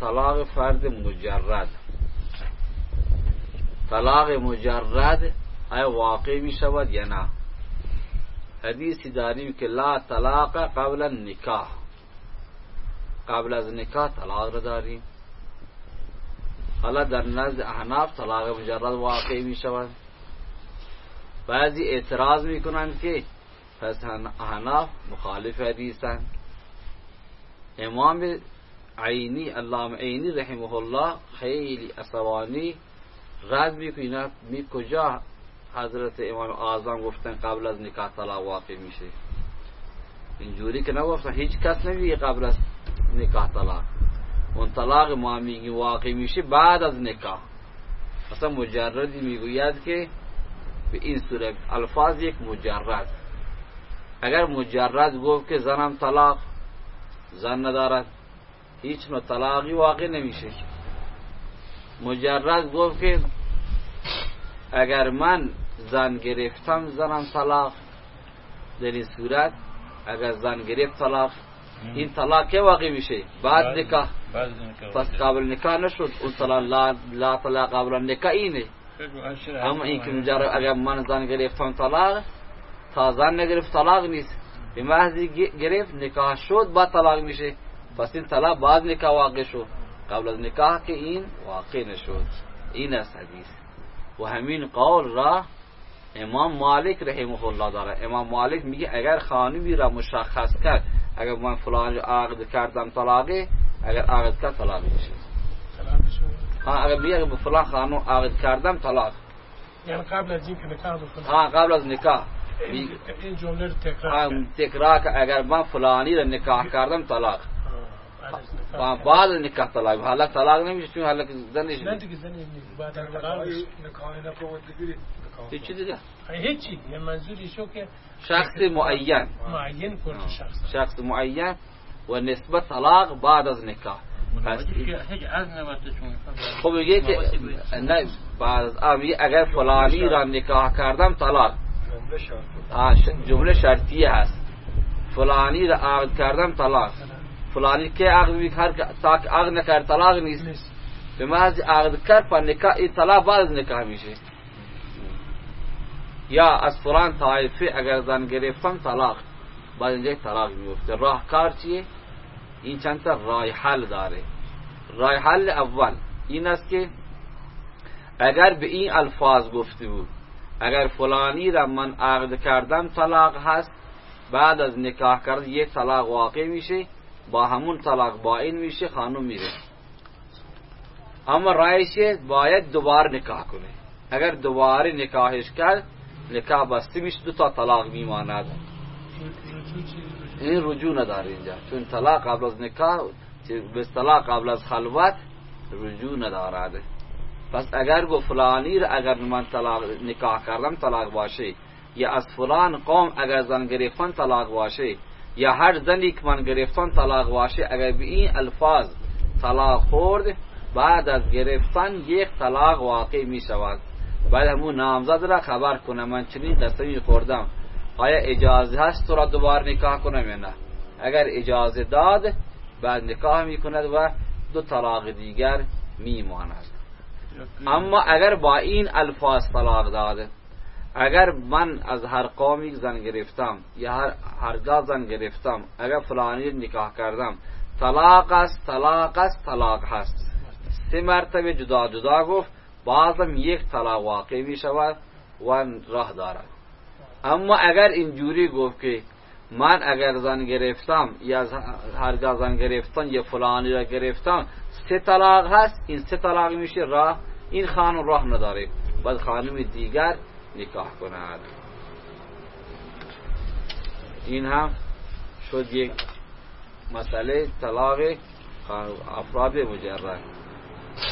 طلاق فرد مجرد. طلاق مجرد آیا واقع می شود یا نه؟ حدیثی داریم که لا طلاق قبل النکاح. قبل از نکاح طلاق را داریم. حالا در نزد احناف طلاق مجرد واقع می شود. بعضی اعتراض می کنند که پس احناف مخالف حدیثند امام عینی علامه عینی رحمه الله خیلی عصبانی. رد می‌کنه می کجا حضرت امام اعظم گفتن قبل از نکاح طلاق واقع میشه؟ اینجوری که نگفتن. هیچ کس نمیگه قبل از نکاح طلاق. اون طلاق ما میگی واقع میشه بعد از نکاح. مثلا مجردی می‌گوید که به این صورت الفاظ یک مجرد. اگر مجرد گفت که زنم طلاق زن ندارد. هیچ نوع طلاقی واقع نمیشه. مجرد گفت که اگر من زن گرفتم زنم طلاق. در این صورت اگر زن گرفت طلاق این طلاق که واقع میشه؟ بعد نکاح. پس قبل نکاح نشد. اون طلاق لا, لا طلاق قبل نکاح اینه. اما این که مجرد اگر من زن گرفتم طلاق تا زن نگرفت طلاق نیست. به محضی گرفت نکاح شد بعد طلاق میشه. پس این طلاق بعد نکاح واقع شد قبل از نکاح که این واقع نشد. این است حدیث. و همین قول را امام مالک رحمه الله داره. امام مالک میگه اگر خانمی را مشخص کرد اگر من فلان عقد کردم طلاقه اگر عقد کرد طلاق میشه. ها اگر بیه به فلان خانم عقد کردم طلاق. یعنی قبل از این که نکاح ها قبل از نکاح. این جمله رو تکرار تکرار اگر من فلانی را نکاح کردم طلاق. بعد نکاح طلاق حالا طلاق نمیشه چون حالا زنش نه دیگه زن بعد از طلاق چی دیگه هیچی یه منظوری شو که شخص معین معین کنه شخص شخص معین و نسبت طلاق بعد از نکاح پس خب میگه که نه بعد از اگر فلانی را نکاح کردم طلاق جمله شرطیه هست فلانی را عقد کردم طلاق فلانی که عقد بی هر تاک عقد نکرد طلاق نیست. به محض عقد کرد پر نکاح این طلاق بعد از نکاح میشه. یا از فلان طایفه اگر زن گرفتم طلاق بعد اینجا طلاق میفته راه کار چیه؟ این چند تا رای حل داره. رای حل اول این است که اگر به این الفاظ گفته بود اگر فلانی را من عقد کردم طلاق هست بعد از نکاح کرد یک طلاق واقع میشه. با همون طلاق با این میشه خانم میره. اما رایشه باید دوباره نکاح کنه. اگر دوباره نکاحش کرد نکاح بسته میشه دو تا طلاق میماند. این رجوع نداره اینجا. چون طلاق قبل از نکاح به طلاق قبل از خلوت رجوع ندارد. پس اگر گو فلانی را اگر من طلاق نکاح کردم طلاق باشه. یا از فلان قوم اگر زن گرفتن طلاق باشه. یا هر زنی که من گرفتن طلاق باشه اگر به این الفاظ طلاق خورد بعد از گرفتن یک طلاق واقع می شود. بعد همون نامزد را خبر کنه من چنین قسمی خوردم. آیا اجازه هست تو را دوباره نکاح کنم یا نه؟ اگر اجازه داد بعد نکاح می کند و دو طلاق دیگر می ماند. اما اگر با این الفاظ طلاق داده اگر من از هر قومی زن گرفتم یا هر هرگاه زن گرفتم اگر فلانی نکاح کردم طلاق است طلاق است طلاق هست. سه مرتبه جدا جدا گفت بعضم یک طلاق واقع می شود و راه دارد. اما اگر اینجوری گفت که من اگر زن گرفتم یا هرگاه زن گرفتم یا فلانی را گرفتم سه طلاق هست این سه طلاق میشه راه این خانم راه نداره. باید خانم دیگر نکاح کند. این هم شد یک مسئله طلاق افراد مجرد.